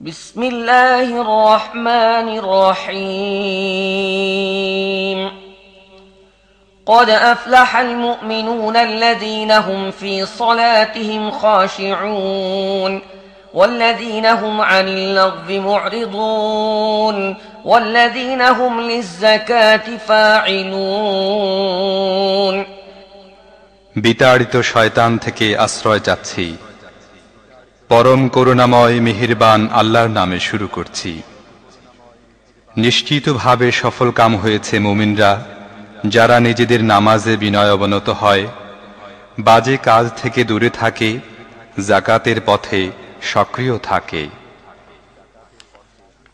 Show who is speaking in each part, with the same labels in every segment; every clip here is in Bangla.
Speaker 1: بسم الله الرحمن الرحيم قد أفلح المؤمنون الذين هم في صلاتهم خاشعون والذين هم عن اللغو معرضون والذين هم للزكاة فاعلون
Speaker 2: বিতাড়িত শয়তান থেকে আশ্রয় চাচ্ছি পরম করুণাময় মেহেরবান আল্লাহর নামে শুরু করছি নিশ্চিতভাবে সফল কাম হয়েছে মুমিনরা যারা নিজেদের নামাজে বিনয় অবনত হয় বাজে কাজ থেকে দূরে থাকে জাকাতের পথে সক্রিয় থাকে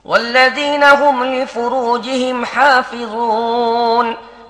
Speaker 1: والذين هم لفروجهم حافظون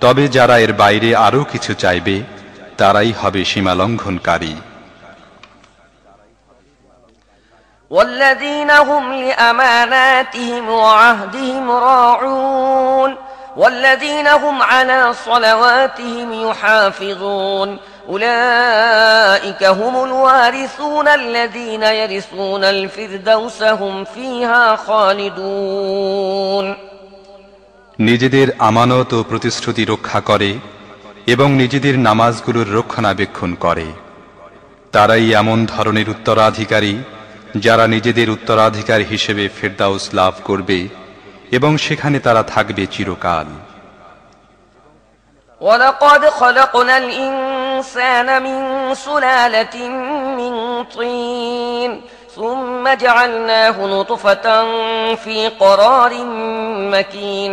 Speaker 2: তবে যারা এর বাইরে আরও কিছু চাইবে তারাই হবে সীমালঙ্ঘনকারী
Speaker 1: والذين هم لأماناتهم وعهدهم راعون والذين هم على صلواتهم يحافظون أولئك هم الوارثون الذين يرثون الفردوس هم فيها خالدون
Speaker 2: নিজেদের আমানত ও প্রতিশ্রুতি রক্ষা করে এবং নিজেদের নামাজগুলোর রক্ষণাবেক্ষণ করে তারাই এমন ধরনের উত্তরাধিকারী যারা নিজেদের উত্তরাধিকার হিসেবে ফেরদাউস লাভ করবে এবং সেখানে তারা থাকবে চিরকাল
Speaker 1: ولقد خلقنا الإنسان من سلالة من طين ثم جعلناه نطفة في قرار مكين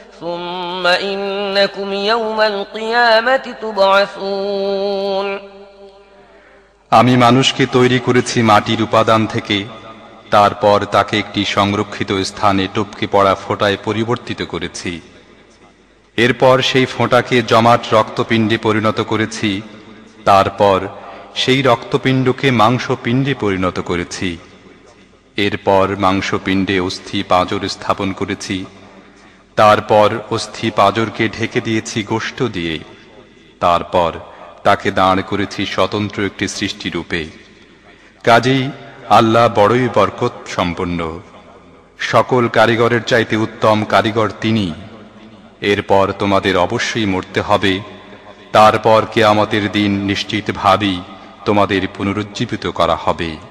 Speaker 1: ثم إنكم يوم القيامة تبعثون
Speaker 2: আমি মানুষকে তৈরি করেছি মাটির উপাদান থেকে তারপর তাকে একটি সংরক্ষিত স্থানে টপকে পড়া ফোঁটায় পরিবর্তিত করেছি এরপর সেই ফোঁটাকে জমাট রক্তপিণ্ডে পরিণত করেছি তারপর সেই রক্তপিণ্ডকে মাংসপিণ্ডে পরিণত করেছি এরপর মাংসপিণ্ডে অস্থি পাঁজর স্থাপন করেছি তারপর অস্থি পাঁজরকে ঢেকে দিয়েছি গোষ্ঠ দিয়ে। তারপর তাকে দাঁড় করেছি স্বতন্ত্র একটি সৃষ্টিরূপে কাজেই আল্লাহ বড়ই বরকত সম্পন্ন। সকল কারিগরের চাইতে উত্তম কারিগর তিনি। এরপর তোমাদের অবশ্যই মরতে হবে। তারপর কে আমাদের দিন নিশ্চিতভাবেই তোমাদের পুনরুজ্জীবিত করা হবে।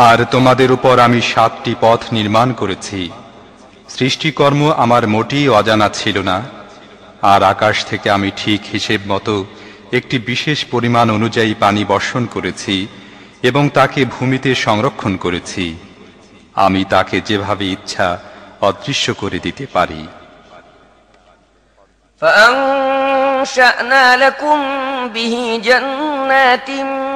Speaker 2: আর তোমাদের উপর আমি সাতটি পথ নির্মাণ করেছি সৃষ্টিকর্ম আমার মোটেই অজানা ছিল না আর আকাশ থেকে আমি ঠিক হিসেব মতো একটি বিশেষ পরিমাণ অনুযায়ী পানি বর্ষণ করেছি এবং তাকে ভূমিতে সংরক্ষণ করেছি আমি তাকে যেভাবে ইচ্ছা অদৃশ্য করে দিতে পারি
Speaker 1: فأنشأنا لكم به جنات من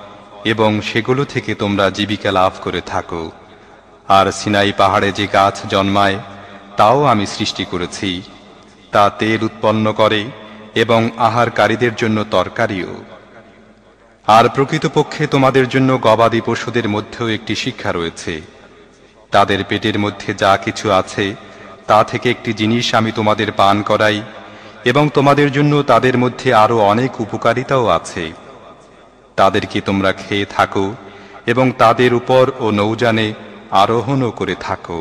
Speaker 2: এবং সেগুলো থেকে তোমরা জীবিকা লাভ করে থাকো। আর সিনাই পাহাড়ে যে গাছ জন্মায়, তাও আমি সৃষ্টি করেছি। তা তেল উৎপন্ন করে এবং আহারকারীদের জন্য তরকারিও। আর প্রকৃতপক্ষে তোমাদের জন্য গবাদি পশুদের মধ্যেও একটি শিক্ষা রয়েছে। তাদের পেটের মধ্যে যা কিছু আছে, তা থেকে একটি জিনিস আমি তোমাদের পান করাই এবং তোমাদের জন্য তাদের মধ্যে আরও অনেক উপকারিতাও আছে। তাদেরকে তোমরা খেয়ে থাকো এবং তাদের উপর ও নৌজানে আরোহণও করে থাকো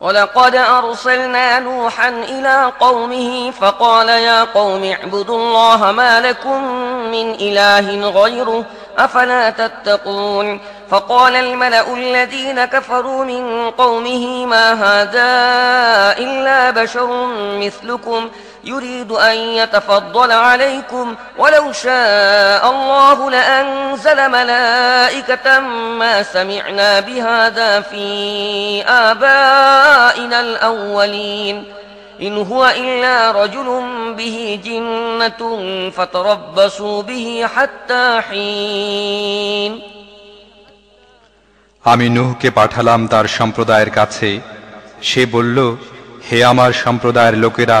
Speaker 1: ولقد أرسلنا نوحا إلى قومه فقال يا قوم اعبدوا الله ما لكم من إله غيره أفلا تتقون فقال الملأ الذين كفروا من قومه ما هذا إلا بشر مثلكم يريد أن يتفضل عليكم ولو شاء الله لأنزل ملائكة ما سمعنا بهذا في آبائنا الأولين إن هو إلا رجل به جنة فتربصوا به حتى حين
Speaker 2: আমি নুহকে পাঠালাম তার সম্প্রদায়ের কাছে সে বলল হে আমার সম্প্রদায়ের লোকেরা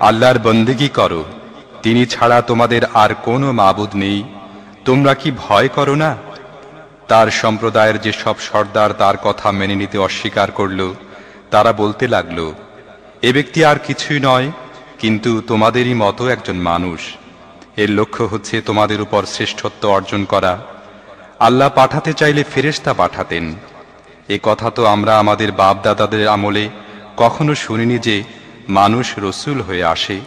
Speaker 2: আল্লাহর বন্দিগি করো। তিনি ছাড়া তোমাদের আর কোনো মাবুদ নেই। তোমরা কি ভয় করো না? তার সম্প্রদায়ের যে সব সর্দার তার কথা মেনে নিতে অস্বীকার করল, তারা বলতে লাগল, এ ব্যক্তি আর কিছুই নয়, কিন্তু তোমাদেরই মতো একজন মানুষ। এর লক্ষ্য হচ্ছে তোমাদের উপর শ্রেষ্ঠত্ব অর্জন করা। আল্লাহ পাঠাতে চাইলে ফেরেশতা পাঠাতেন। এ কথা তো আমরা আমাদের বাপ দাদাদের আমলে কখনো শুনিনি যে মানুষ রসুল হয়ে আসে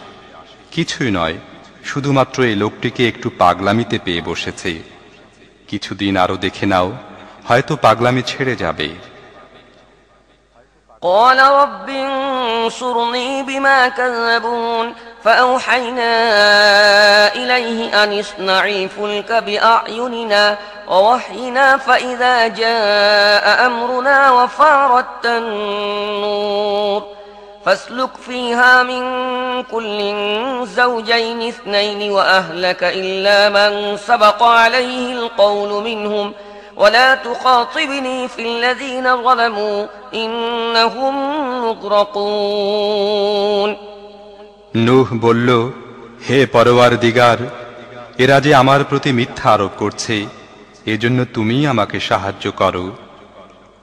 Speaker 2: কিছুই নয় শুধুমাত্র এই লোকটিকে একটু পাগলামিতে পেয়ে বসেছে কিছুদিন আরো দেখে নাও হয়তো পাগলামি ছেড়ে যাবে
Speaker 1: قال رب انصرني بما كذبون فأوحينا إليه أن اصنعي الفلك بأعيننا ووحينا فإذا جاء أمرنا وفارت النور فاسلك فيها من كل زوجين اثنين وأهلك إلا من سبق عليه القول منهم ولا تخاطبني في الذين ظلموا إنهم مغرقون
Speaker 2: নূহ বলল হে পরওয়ার দিগার এরা যে আমার প্রতি মিথ্যা আরোপ করছে এজন্য তুমি আমাকে সাহায্য করো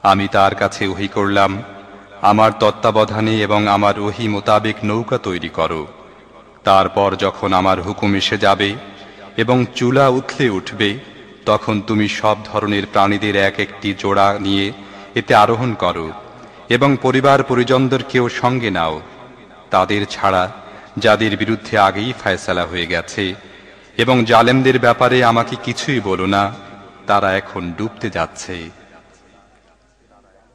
Speaker 2: আমি তার কাছে ওহি করলাম আমার তত্ত্বাবধানে এবং আমার ওহি মোতাবেক নৌকা তৈরি করো। তারপর যখন আমার হুকুম এসে যাবে এবং চুলা উথলে উঠবে, তখন তুমি সব ধরনের প্রাণীদের এক একটি জোড়া নিয়ে এতে আরোহণ করো এবং পরিবার পরিজনদেরকেও সঙ্গে নাও। তাদের ছাড়া যাদের বিরুদ্ধে আগেই ফায়সালা হয়ে গেছে এবং জালেমদের ব্যাপারে আমাকে কিছুই বলো না, তারা এখন ডুবতে যাচ্ছে।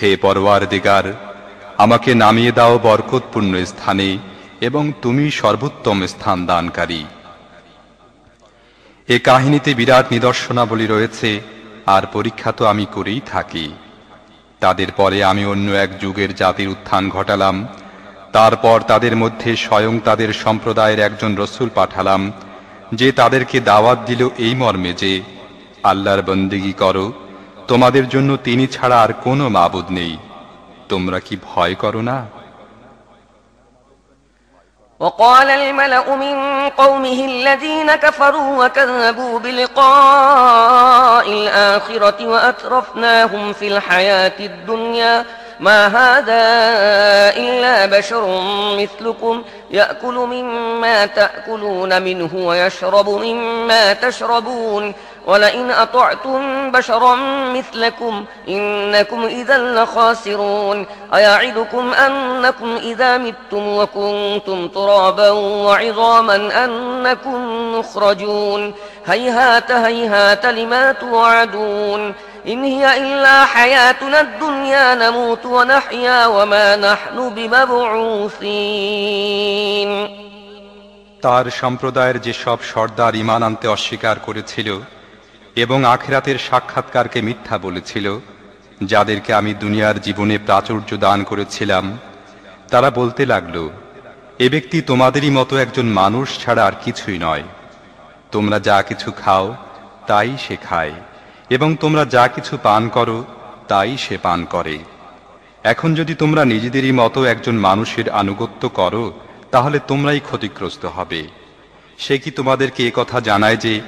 Speaker 2: হে পরওয়ার দিগার আমাকে নামিয়ে দাও বরকতপূর্ণ স্থানে এবং তুমি সর্বোত্তম স্থান দানকারী। এ কাহিনীতে বিরাট নিদর্শনাবলী রয়েছে, আর পরীক্ষা তো আমি করেই থাকি। তাদের পরে আমি অন্য এক যুগের জাতির উত্থান ঘটালাম, তারপর তাদের মধ্যে স্বয়ং তাদের সম্প্রদায়ের একজন রসুল পাঠালাম, যে তাদেরকে দাওয়াত দিল এই মর্মে যে, আল্লাহর বন্দিগি করো তোমাদের জন্য তিনি ছাড়া আর কোনো মাবুদ নেই তোমরা কি ভয় করো না
Speaker 1: وقال الملأ من قومه الذين كفروا وكذبوا بلقاء الآخرة وأترفناهم في الحياة الدنيا ما هذا إلا بشر مثلكم يأكل مما تأكلون منه ويشرب مما تشربون ولئن أطعتم بشرا مثلكم إنكم إذا لخاسرون أيعدكم أنكم إذا متم وكنتم ترابا وعظاما أنكم مخرجون هيهات هيهات لما توعدون إن هي إلا حياتنا الدنيا نموت ونحيا وما نحن بمبعوثين
Speaker 2: তার সম্প্রদায়ের যে সব সর্দার ইমান আনতে অস্বীকার করেছিল এবং আখেরাতের সাক্ষাৎকারকে মিথ্যা বলেছিল, যাদেরকে আমি দুনিয়ার জীবনে প্রাচুর্য দান করেছিলাম। তারা বলতে লাগল, এ ব্যক্তি তোমাদেরই মতো একজন মানুষ ছাড়া আর কিছুই নয়। তোমরা যা কিছু খাও, তাই সে খায়, এবং তোমরা যা কিছু পান করো, তাই সে পান করে। এখন যদি তোমরা নিজেদেরই মতো একজন মানুষের আনুগত্য করো, তাহলে তোমরাই ক্ষতিগ্রস্ত হবে। সে কি তোমাদেরকে কথা জানায় যে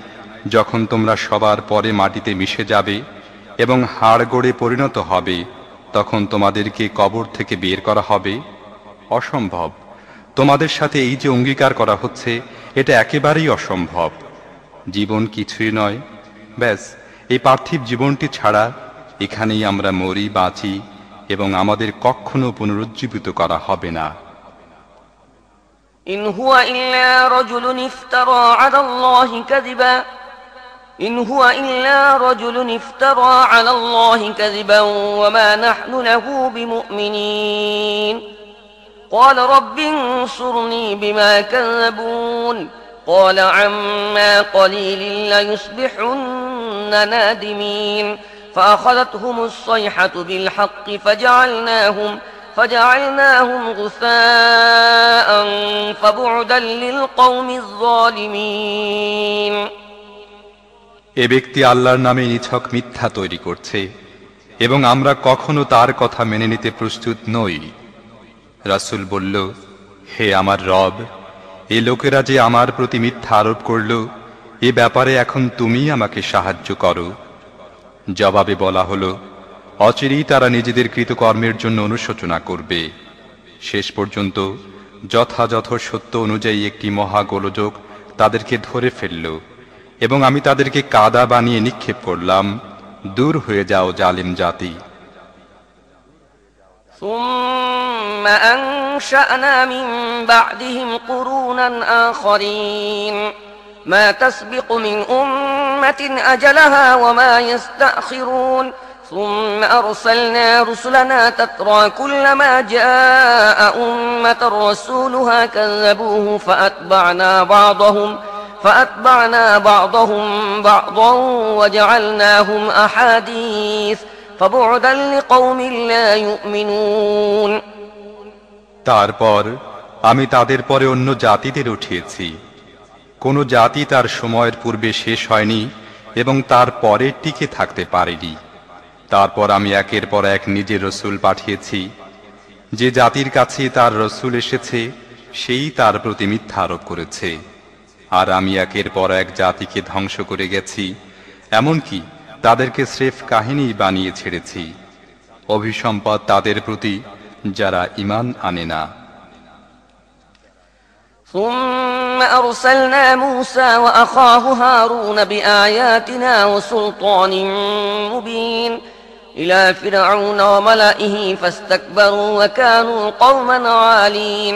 Speaker 2: যখন তোমরা সবার পরে মাটিতে মিশে যাবে এবং হাড় গড়ে পরিণত হবে, তখন তোমাদেরকে কবর থেকে বের করা হবে। অসম্ভব। তোমাদের সাথে এই যে অঙ্গীকার করা হচ্ছে, এটা একেবারেই অসম্ভব। জীবন কিছুই নয়। ব্যাস, এই পার্থিব জীবনটি ছাড়া এখানেই আমরা মরি, বাঁচি এবং আমাদের কখনো পুনরুজ্জীবিত করা হবে না।
Speaker 1: ইন হুয়া ইল্লা রাজুলুন ইফতারা আলা আল্লাহি কাযিবা। إن هو إلا رجل افترى على الله كذبا وما نحن له بمؤمنين. قال رب انصرني بما كذبون. قال عما قليل ليصبحن نادمين. فأخذتهم الصيحة بالحق فجعلناهم فجعلناهم غثاء فبعدا للقوم الظالمين.
Speaker 2: এ ব্যক্তি আল্লাহর নামে নিছক মিথ্যা তৈরি করছে এবং আমরা কখনো তার কথা মেনে নিতে প্রস্তুত নই। রাসুল বলল, হে আমার রব, এ লোকেরা যে আমার প্রতি মিথ্যা আরোপ করল, এ ব্যাপারে এখন তুমি আমাকে সাহায্য করো। জবাবে বলা হলো, অচিরেই তারা নিজেদের কৃতকর্মের জন্য অনুশোচনা করবে। শেষ পর্যন্ত যথাযথ সত্য অনুযায়ী একটি মহাগোলযোগ তাদেরকে ধরে ফেলল। এবং আমি তাদেরকে কাদা বানিয়ে নিক্ষেপ করলাম দূর হয়ে যাও জালিম জাতি
Speaker 1: ثم أنشأنا من بعدهم قرونا آخرين ما تسبق من أمة أجلها وما يستأخرون ثم أرسلنا رسلنا تترى كلما جاء أمة رسولها كذبوه فأتبعنا بعضهم فأتبعنا بعضهم بعضا وجعلناهم أحاديث فبعدا لقوم لا يؤمنون
Speaker 2: তারপর আমি তাদের পরে অন্য জাতিদের উঠিয়েছি কোন জাতি তার সময়ের পূর্বে শেষ হয়নি এবং তার পরে টিকে থাকতে পারেনি তারপর আমি একের পর এক নিজের রসুল পাঠিয়েছি যে জাতির কাছে তার রসুল এসেছে সেই তার প্রতি মিথ্যা আরোপ করেছে আর আমি একের পর এক জাতিকে ধ্বংস করে গেছি এমনকি তাদেরকে স্রেফ কাহিনী বানিয়ে ছেড়েছি অভিসম্পদ তাদের প্রতি যারা ইমান আনে না
Speaker 1: ثم أرسلنا موسى وأخاه هارون بآياتنا وسلطان مبين إلى فرعون وملئه فاستكبروا وكانوا قوما عالين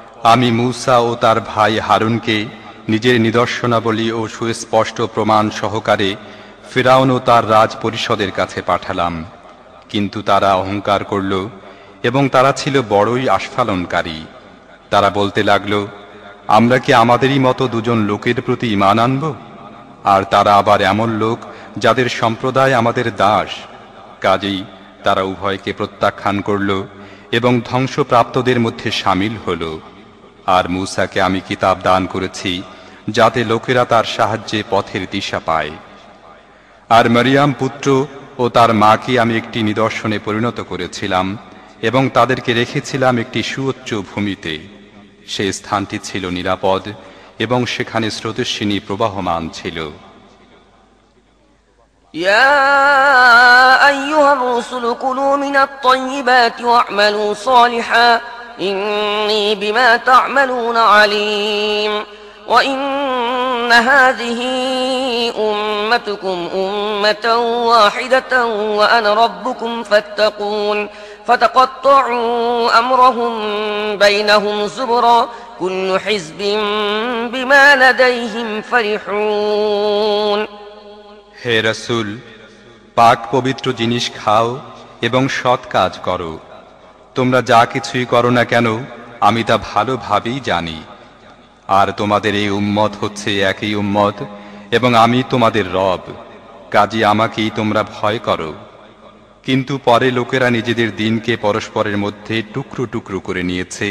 Speaker 2: আমি মূসা ও তার ভাই হারুনকে নিজের নিদর্শনাবলী ও সুস্পষ্ট প্রমাণ সহকারে ফেরাউন ও তার রাজ পরিষদের কাছে পাঠালাম। কিন্তু তারা অহংকার করল এবং তারা ছিল বড়ই আস্ফালনকারী। তারা বলতে লাগল, আমরা কি আমাদেরই মতো দুজন লোকের প্রতি ইমান আনব? আর তারা আবার এমন লোক যাদের সম্প্রদায় আমাদের দাস। কাজেই তারা উভয়কে প্রত্যাখ্যান করল এবং ধ্বংসপ্রাপ্তদের মধ্যে সামিল হল। আর মূসাকে আমি কিতাব দান করেছি যাতে লোকেরা তার সাহায্যে পথের দিশা পায় আর মারিয়াম পুত্র ও তার মাকে আমি একটি নিদর্শনে পরিণত করেছিলাম এবং তাদেরকে রেখেছিলাম একটি সুউচ্চ ভূমিতে সে স্থানটি ছিল নিরাপদ এবং সেখানে স্রোতস্বিনী প্রবাহমান ছিল
Speaker 1: يا أيها الرسل كلوا من الطيبات واعملوا صالحا إني بما تعملون عليم وإن هذه أمتكم أمة واحدة وأنا ربكم فاتقون فتقطعوا أمرهم بينهم زبرا كل حزب بما لديهم فرحون
Speaker 2: হে রসুল পাক পবিত্র জিনিস খাও এবং সৎ কাজ করো তোমরা যা কিছুই করো না কেন আমি তা ভালোভাবেই জানি আর তোমাদের এই উম্মত হচ্ছে একই উম্মত এবং আমি তোমাদের রব কাজী আমাকেই তোমরা ভয় করো কিন্তু পরে লোকেরা নিজেদের দিনকে পরস্পরের মধ্যে টুকরো টুকরো করে নিয়েছে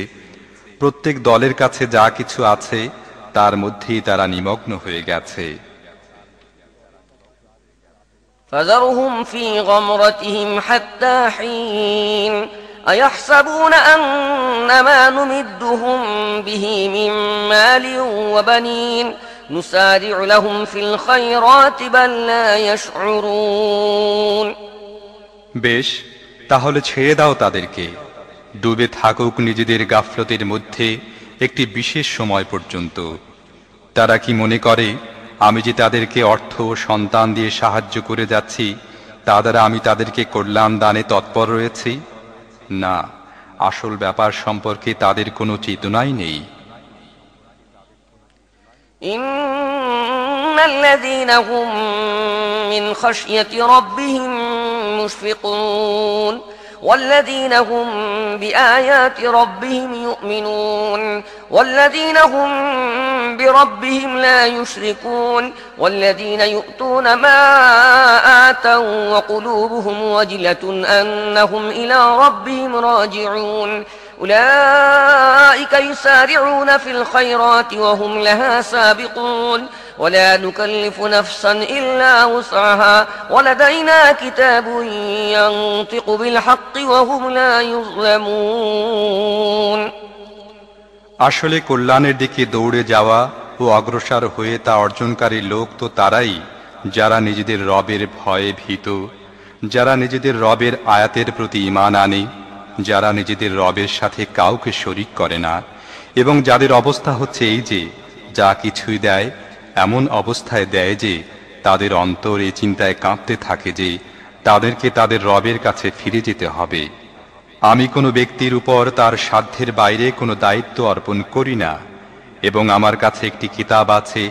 Speaker 2: প্রত্যেক দলের কাছে যা কিছু আছে তার মধ্যেই তারা নিমগ্ন হয়ে গেছে
Speaker 1: فذرهم في غمرتهم حتى حين أيحسبون أن ما نمدهم به من مال وبنين نسارع لهم في الخيرات بل لا يشعرون
Speaker 2: বেশ তাহলে ছেড়ে দাও তাদেরকে ডুবে থাকুক নিজেদের গাফলতের মধ্যে একটি বিশেষ সময় পর্যন্ত তারা কি মনে করে আমি যে তাদেরকে অর্থ ও সন্তান দিয়ে সাহায্য করে যাচ্ছি তা দ্বারা আমি তাদেরকে কল্যাণ দানে তৎপর রয়েছি না আসল ব্যাপার সম্পর্কে তাদের কোনো চেতনাই নেই
Speaker 1: إن الذين هم من خشية ربهم مشفقون والذين هم بآيات ربهم يؤمنون والذين هم بربهم لا يشركون والذين يؤتون ما آتوا وقلوبهم وجلة أنهم إلى ربهم راجعون أولئك يسارعون في الخيرات وهم لها سابقون ولا نكلف نفسا إلا وسعها ولدينا كتاب ينطق بالحق وهم لا يظلمون
Speaker 2: আসলে কল্যাণের দিকে দৌড়ে যাওয়া ও অগ্রসর হয়ে তা অর্জনকারী লোক তো তারাই যারা নিজেদের রবের ভয়ে ভীত, যারা নিজেদের রবের আয়াতের প্রতি ইমান আনে, যারা নিজেদের রবের সাথে কাউকে শরিক করে না, এবং যাদের অবস্থা হচ্ছে এই যে, যা কিছুই দেয়, এমন অবস্থায় দেয় যে, তাদের অন্তর এই চিন্তায় কাঁপতে থাকে যে, তাদেরকে তাদের রবের কাছে ফিরে যেতে হবে। আমি কোনো ব্যক্তির উপর তার সাধ্যের বাইরে কোনো দায়িত্ব অর্পণ করি না, এবং আমার কাছে একটি কিতাব আছে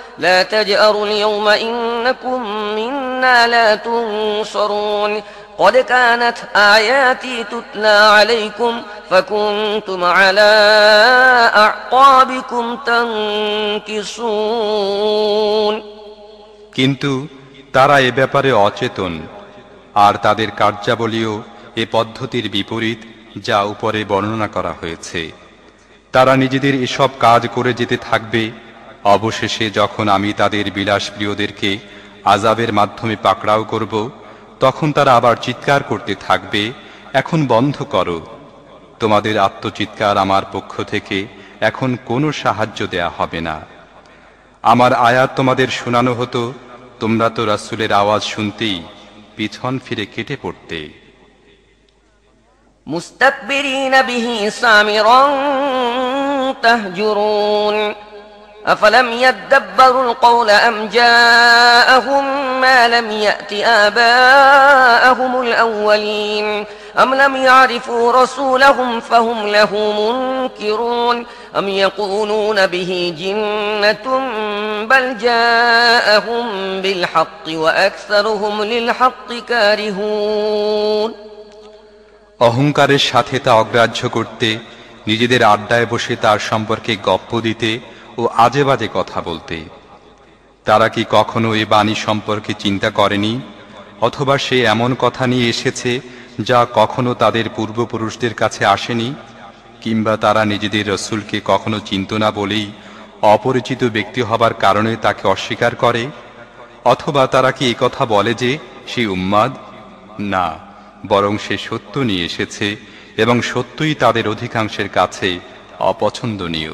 Speaker 1: لا تجأروا اليوم إنكم منا لا تنصرون قد كانت آياتي تتلى عليكم فكنتم على أعقابكم تنكصون
Speaker 2: কিন্তু তারা এ ব্যাপারে অচেতন আর তাদের কার্যাবলীও এ পদ্ধতির বিপরীত যা উপরে বর্ণনা করা হয়েছে তারা নিজেদের এসব কাজ করে যেতে থাকবে অবশেষে যখন আমি তাদের বিলাসপ্রিয়দেরকে আজাবের মাধ্যমে পাকড়াও করব, তখন তারা আবার চিৎকার করতে থাকবে, এখন বন্ধ করো। তোমাদের আত্মচিৎকার আমার পক্ষ থেকে এখন কোনো সাহায্য দেয়া হবে না। আমার আয়াত তোমাদের শোনানো হতো, তোমরা তো রাসুলের আওয়াজ শুনতেই পিছন ফিরে কেটে পড়তে।
Speaker 1: মুস্তাকবিরিনা বিহি সামিরান তাহজুরুন। أفلم يدبروا القول أم جاءهم ما لم يأت آباءهم الأولين أم لم يعرفوا رسولهم فهم له منكرون أم يقولون به جنة بل جاءهم بالحق وأكثرهم للحق كارهون
Speaker 2: অহংকারের সাথে তা অগ্রাহ্য করতে নিজেদের আড্ডায় বসে তার সম্পর্কে গপ্প দিতে ও আজে বাজে কথা বলতে। তারা কি কখনো এ বাণী সম্পর্কে চিন্তা করেনি? অথবা সে এমন কথা নিয়ে এসেছে যা কখনো তাদের পূর্বপুরুষদের কাছে আসেনি? কিংবা তারা নিজেদের রসুলকে কখনো চিন্ত না বলেই অপরিচিত ব্যক্তি হবার কারণে তাকে অস্বীকার করে? অথবা তারা কি কথা বলে যে সে উম্মাদ? না, বরং সে সত্য নিয়ে এসেছে এবং সত্যই তাদের অধিকাংশের কাছে অপছন্দনীয়।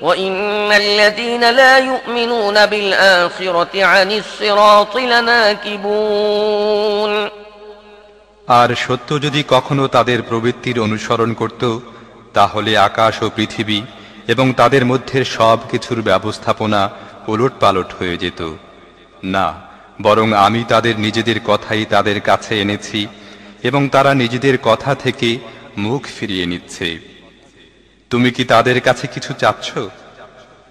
Speaker 1: وإن الذين لا يؤمنون بالآخرة عن الصراط لناكبون
Speaker 2: আর সত্য যদি কখনো তাদের প্রবৃত্তির অনুসরণ করত তাহলে আকাশ ও পৃথিবী এবং তাদের মধ্যে সব কিছুর ব্যবস্থাপনা ওলট পালট হয়ে যেত না বরং আমি তাদের নিজেদের কথাই তাদের কাছে এনেছি এবং তারা নিজেদের কথা থেকে মুখ ফিরিয়ে নিচ্ছে তুমি কি তাদের কাছে কিছু চাচ্ছ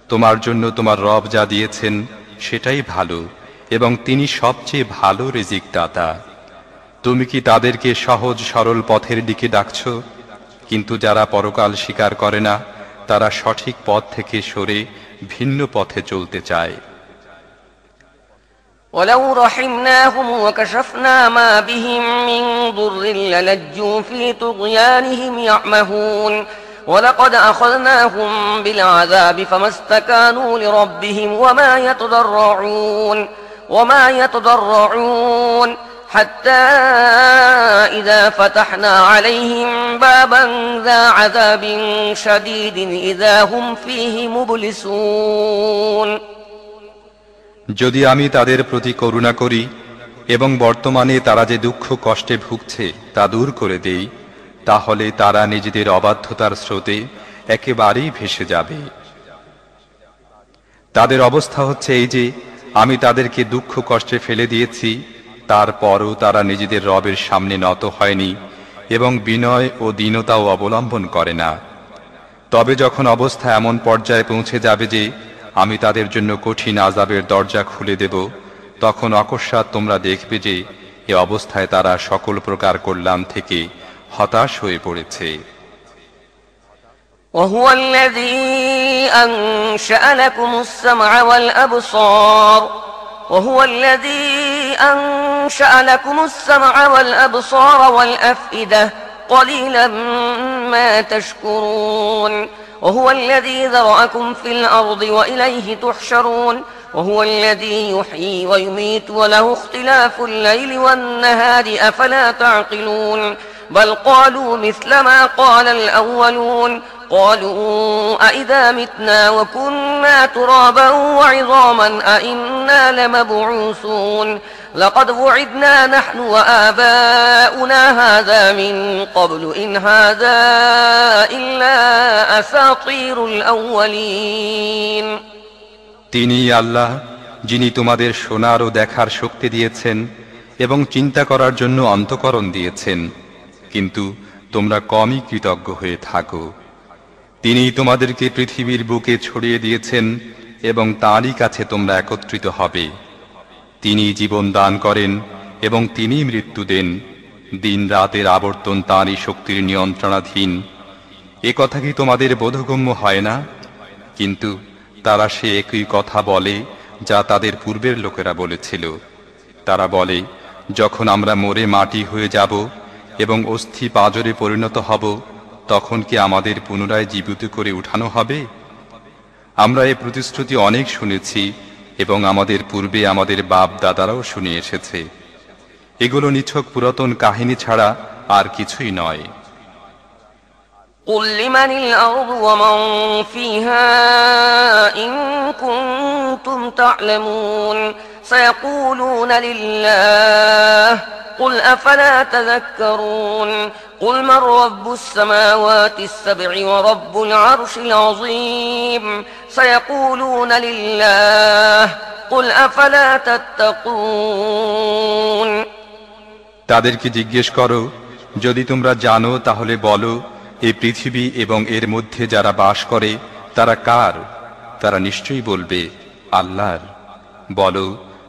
Speaker 2: তোমার জন্য তোমার রব যা দিয়েছেন সেটাই ভালো এবং তিনি সবচেয়ে ভালো রিজিক দাতা তুমি কি তাদেরকে সহজ সরল পথের দিকে ডাকছ কিন্তু যারা পরকাল স্বীকার করে না তারা সঠিক পথ থেকে সরে ভিন্ন পথে চলতে চায়
Speaker 1: ولو رحمناهم وكشفنا ما بهم من ضر للجوا في طغيانهم يعمهون ولقد أخذناهم بالعذاب فما استكانوا لربهم وما يتضرعون وما يتضرعون حتى إذا فتحنا عليهم بابا ذا عذاب شديد إذا هم فيه مبلسون
Speaker 2: যদি আমি তাদের প্রতি করুণা করি এবং বর্তমানে তারা যে দুঃখ কষ্টে ভুগছে তা দূর করে দেই তাহলে তারা নিজেদের অবাধ্যতার স্রোতে একেবারেই ভেসে যাবে। তাদের অবস্থা হচ্ছে এই যে, আমি তাদেরকে দুঃখ কষ্টে ফেলে দিয়েছি, তারপরও তারা নিজেদের রবের সামনে নত হয়নি এবং বিনয় ও দীনতাও অবলম্বন করে না। তবে যখন অবস্থা এমন পর্যায়ে পৌঁছে যাবে যে, আমি তাদের জন্য কঠিন আজাবের দরজা খুলে দেব, তখন অকস্মাৎ তোমরা দেখবে যে, এ অবস্থায় তারা সকল প্রকার কল্যাণ থেকে হতাশ হয়ে পড়েছে
Speaker 1: وهو الذي أنشأ لكم السمع والأبصار وهو الذي أنشأ لكم السمع والأبصار والأفئدة قليلا ما تشكرون وهو الذي ذرأكم في الأرض وإليه تحشرون وهو الذي يحيي ويميت وله اختلاف الليل والنهار أفلا تعقلون بل قالوا مثل ما قال الأولون قالوا أئذا متنا وكنا ترابا وعظاما أئنا لمبعوثون لقد وعدنا نحن وآباؤنا هذا من قبل إن هذا إلا أساطير الأولين
Speaker 2: তিনি আল্লাহ যিনি তোমাদের শোনার ও দেখার শক্তি দিয়েছেন এবং চিন্তা করার জন্য অন্তকরণ দিয়েছেন কিন্তু তোমরা কমই কৃতজ্ঞ হয়ে থাকো। তিনি তোমাদেরকে পৃথিবীর বুকে ছড়িয়ে দিয়েছেন এবং তাঁরই কাছে তোমরা একত্রিত হবে। তিনি জীবন দান করেন এবং তিনি মৃত্যু দেন। দিন রাতের আবর্তন তাঁরই শক্তির নিয়ন্ত্রণাধীন। এ কথা কি তোমাদের বোধগম্য হয় না? কিন্তু তারা সে একই কথা বলে যা তাদের পূর্বের লোকেরা বলেছিল। তারা বলে, যখন আমরা মরে মাটি হয়ে যাব এবং অস্থি পাজরে পরিণত হব তখন কি আমাদের পুনরায় জীবিত করে উঠানো হবে আমরা এ প্রতিশ্রুতি অনেক শুনেছি এবং আমাদের পূর্বে আমাদের বাপ দাদারাও শুনে এসেছে এগুলো নিছক পুরাতন কাহিনী ছাড়া আর কিছুই নয়
Speaker 1: قل لمن الأرض ومن فيها إن كنتم تعلمون سيقولون لله قل أفلا تذكرون قل من رب السماوات السبع ورب العرش العظيم سيقولون لله قل أفلا تتقون
Speaker 2: তাদেরকে জিজ্ঞেস করো যদি তোমরা জানো তাহলে বলো এই পৃথিবী এবং এর মধ্যে যারা বাস করে তারা কার তারা নিশ্চয়ই বলবে আল্লাহর বলো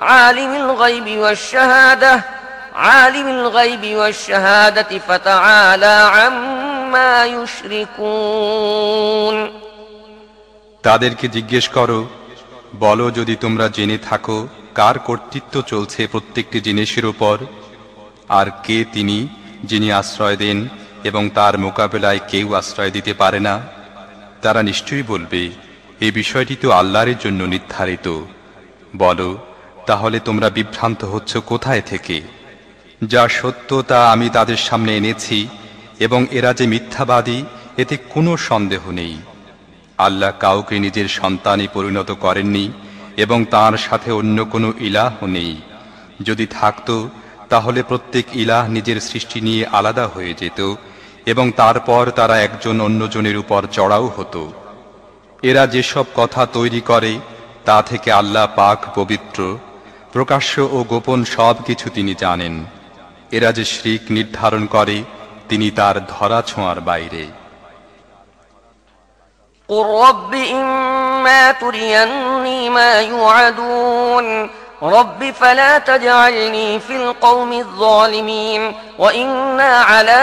Speaker 1: عالم الغيب والشهادة عالم الغيب والشهادة فتعالى عما يشركون
Speaker 2: তাদেরকে জিজ্ঞেস করো বলো যদি তোমরা জেনে থাকো কার কর্তৃত্ব চলছে প্রত্যেকটি জিনিসের উপর আর কে তিনি যিনি আশ্রয় দেন এবং তার মোকাবেলায় কেউ আশ্রয় দিতে পারে না তারা নিশ্চয়ই বলবে এই বিষয়টি তো আল্লাহরের জন্য নির্ধারিত বলো তাহলে তোমরা বিভ্রান্ত হচ্ছ কোথায় থেকে? যা সত্য তা আমি তাদের সামনে এনেছি, এবং এরা যে মিথ্যাবাদী, এতে কোনো সন্দেহ নেই। আল্লাহ কাউকে নিজের সন্তানে পরিণত করেননি, এবং তার সাথে অন্য কোনো ইলাহ নেই। যদি থাকত, তাহলে প্রত্যেক ইলাহ নিজের সৃষ্টি নিয়ে আলাদা হয়ে যেত, এবং তারপর তারা একজন অন্যজনের উপর চড়াও হতো। এরা যেসব কথা তৈরি করে, তা থেকে আল্লাহ পাক পবিত্র। প্রকাশ্য ও গোপন সব কিছু তিনি জানেন এরা যে শ্রিক নির্ধারণ করে তিনি তার ধরা ছোঁয়ার বাইরে
Speaker 1: قل رب إما تريني ما يوعدون رب فلا تجعلني في القوم الظالمين وإنا على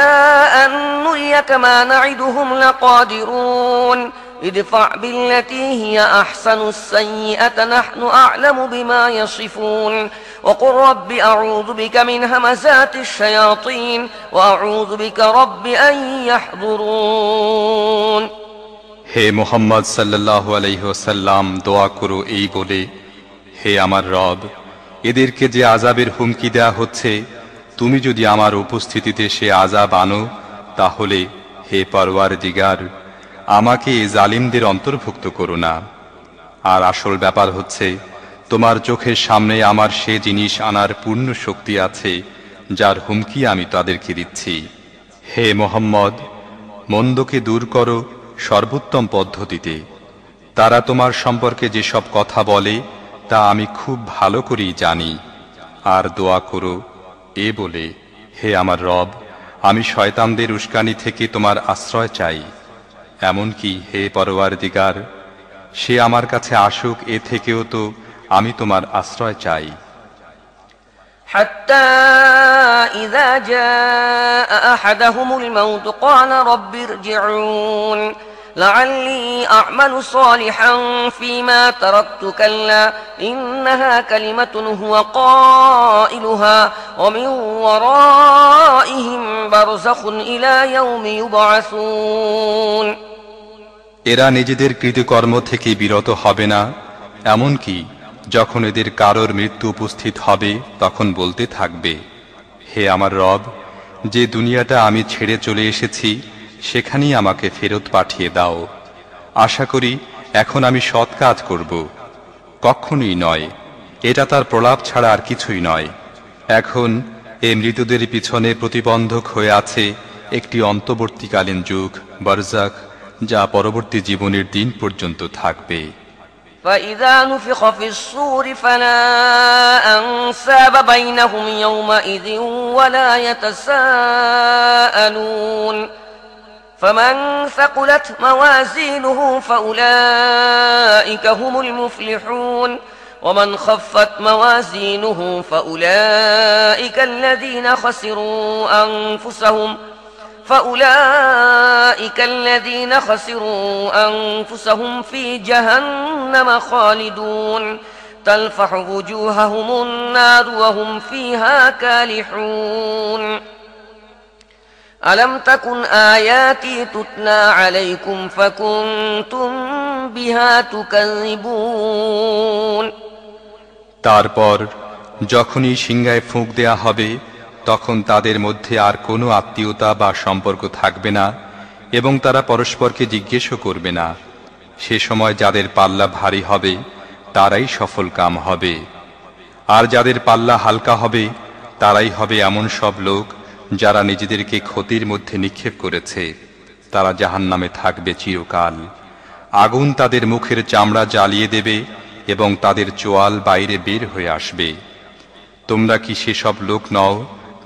Speaker 1: أن نريك ما نعدهم لقادرون ادفع بالتي هي أحسن السيئة نحن أعلم بما يصفون وقل رب أعوذ بك من همزات الشياطين وأعوذ بك رب أن يحضرون
Speaker 2: হে মোহাম্মদ সাল্লাহ আলহ্লাম দোয়া করো এই বলে হে আমার রব এদেরকে যে আজাবের হুমকি দেয়া হচ্ছে তুমি যদি আমার উপস্থিতিতে সে আজাব আনো তাহলে হে পরওয়ার দিগার আমাকে জালিমদের অন্তর্ভুক্ত করো না। আর আসল ব্যাপার হচ্ছে, তোমার চোখের সামনে আমার সে জিনিস আনার পূর্ণ শক্তি আছে, যার হুমকি আমি তাদেরকে দিচ্ছি। হে মোহাম্মদ, মন্দকে দূর করো সর্বোত্তম পদ্ধতিতে। তারা তোমার সম্পর্কে যেসব কথা বলে, তা আমি খুব ভালো করেই জানি। আর দোয়া করো, এ বলে, হে আমার রব, আমি শয়তানদের উস্কানি থেকে তোমার আশ্রয় চাই। এমনকি হে পরোয়ার দিগার সে আমার কাছে আসুক এ থেকেও তো আমি তোমার আশ্রয় চাই
Speaker 1: حتى إذا جاء أحدهم الموت قال رب ارجعون لعلي أعمل صالحا فيما تركت كلا إنها كلمة هو قائلها ومن ورائهم برزخ إلى يوم يبعثون
Speaker 2: এরা নিজেদের কৃতকর্ম থেকে বিরত হবে না, এমনকি যখন এদের কারোর মৃত্যু উপস্থিত হবে, তখন বলতে থাকবে, হে আমার রব, যে দুনিয়াটা আমি ছেড়ে চলে এসেছি, সেখানেই আমাকে ফেরত পাঠিয়ে দাও। আশা করি এখন আমি সৎ কাজ করব। কখনোই নয়, এটা তার প্রলাপ ছাড়া আর কিছুই নয়। এখন এ মৃতদের পিছনে প্রতিবন্ধক হয়ে আছে একটি অন্তর্বর্তীকালীন যুগ, বরজাক যা পরবর্তী জীবনের দিন পর্যন্ত থাকবে
Speaker 1: فإذا نفخ في الصور فلا أنساب بينهم يومئذ ولا يتساءلون فمن ثقلت موازينه فأولئك هم المفلحون ومن خفت موازينه فأولئك الذين خسروا أنفسهم فأولئك الذين خسروا أنفسهم في جهنم خالدون تلفح وجوههم النار وهم فيها كالحون ألم تكن آياتي تتلى عليكم فكنتم بها تكذبون
Speaker 2: তারপর যখনই সিংহায় ফুঁক দেয়া হবে তখন তাদের মধ্যে আর কোনো আত্মীয়তা বা সম্পর্ক থাকবে না এবং তারা পরস্পরকে জিজ্ঞেসও করবে না। সে সময় যাদের পাল্লা ভারী হবে, তারাই সফল কাম হবে। আর যাদের পাল্লা হালকা হবে, তারাই হবে এমন সব লোক যারা নিজেদেরকে ক্ষতির মধ্যে নিক্ষেপ করেছে। তারা জাহান নামে থাকবে চিরকাল। আগুন তাদের মুখের চামড়া জ্বালিয়ে দেবে এবং তাদের চোয়াল বাইরে বের হয়ে আসবে। তোমরা কি সেসব লোক নও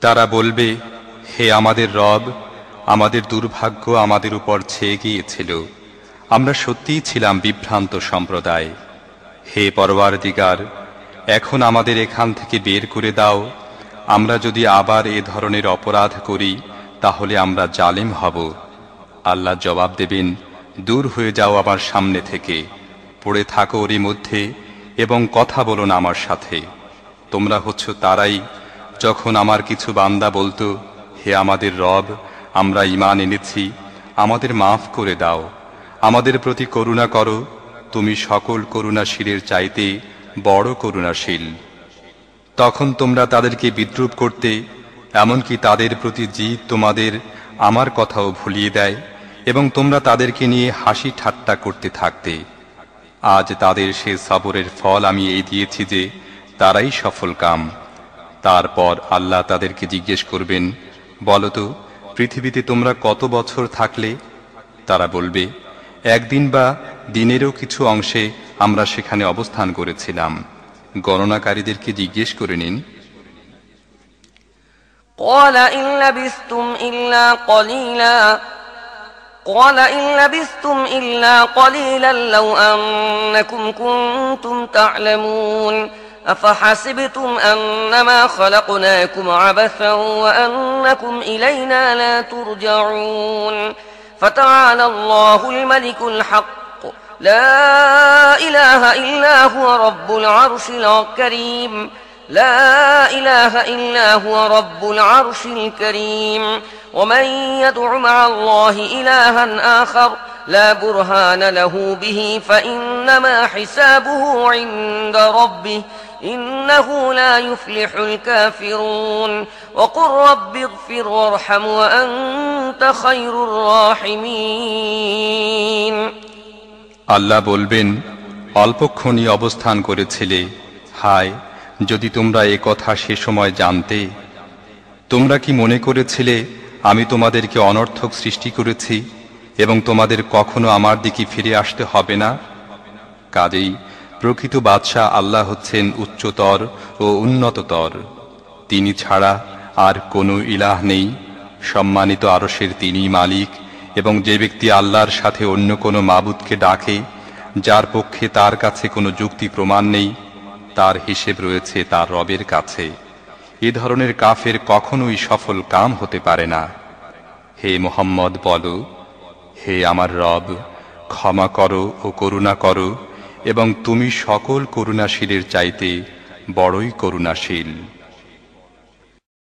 Speaker 2: তারা বলবে, হে আমাদের রব, আমাদের দুর্ভাগ্য আমাদের উপর ছেয়ে গিয়েছিল। আমরা সত্যিই ছিলাম বিভ্রান্ত সম্প্রদায়। হে পরওয়ার দিগার এখন আমাদের এখান থেকে বের করে দাও। আমরা যদি আবার এ ধরনের অপরাধ করি, তাহলে আমরা জালেম হব। আল্লাহ জবাব দেবেন, দূর হয়ে যাও আমার সামনে থেকে। পড়ে থাকো ওরই মধ্যে এবং কথা বলো আমার সাথে। তোমরা হচ্ছ তারাই যখন আমার কিছু বান্দা বলতো, হে আমাদের রব, আমরা ইমান এনেছি, আমাদের মাফ করে দাও। আমাদের প্রতি করুণা করো, তুমি সকল করুণাশীলের চাইতে বড় করুণাশীল। তখন তোমরা তাদেরকে বিদ্রুপ করতে, এমনকি তাদের প্রতি জীব তোমাদের আমার কথাও ভুলিয়ে দেয়, এবং তোমরা তাদেরকে নিয়ে হাসি ঠাট্টা করতে থাকতে। আজ তাদের সে সবরের ফল আমি এই দিয়েছি যে, তারাই সফল কাম। তারপর আল্লাহ তাদেরকে জিজ্ঞেস করবেন বলতো পৃথিবীতে তোমরা কত বছর থাকলে তারা বলবে একদিন বা দিনেরও কিছু অংশে আমরা সেখানে অবস্থান করেছিলাম গণনাকারীদেরকে জিজ্ঞেস করে নিন
Speaker 1: قال إن لبثتم إلا قليلا قال إن لبثتم إلا قليلا لو أنكم كنتم تعلمون أفحسبتم أنما خلقناكم عبثا وأنكم إلينا لا ترجعون فتعالى الله الملك الحق. لا إله إلا هو رب العرش الكريم. لا إله إلا هو رب العرش الكريم. ومن يدع مع الله إلها آخر لا برهان له به فإنما حسابه عند ربه. إنه لا يفلح الكافرون وقل رب اغفر وارحم وأنت خير الراحمين
Speaker 2: আল্লাহ বলবেন অল্পক্ষণই অবস্থান করেছিলে হায় যদি তোমরা এ কথা সে সময় জানতে তোমরা কি মনে করেছিলে আমি তোমাদেরকে অনর্থক সৃষ্টি করেছি এবং তোমাদের কখনো আমার দিকে ফিরে আসতে হবে না কাজেই প্রকৃত বাদশাহ আল্লাহ হচ্ছেন উচ্চতর ও উন্নততর। তিনি ছাড়া আর কোনো ইলাহ নেই। সম্মানিত আরসের তিনি মালিক এবং যে ব্যক্তি আল্লাহর সাথে অন্য কোনো মাবুদকে ডাকে, যার পক্ষে তার কাছে কোনো যুক্তি প্রমাণ নেই, তার হিসেব রয়েছে তার রবের কাছে। এ ধরনের কাফের কখনোই সফল কাম হতে পারে না। হে মোহাম্মদ, বলো, হে আমার রব, ক্ষমা করো ও করুণা করো। এবং তুমি সকল করুণাশীলের চাইতে বড়ই করুণাশীল।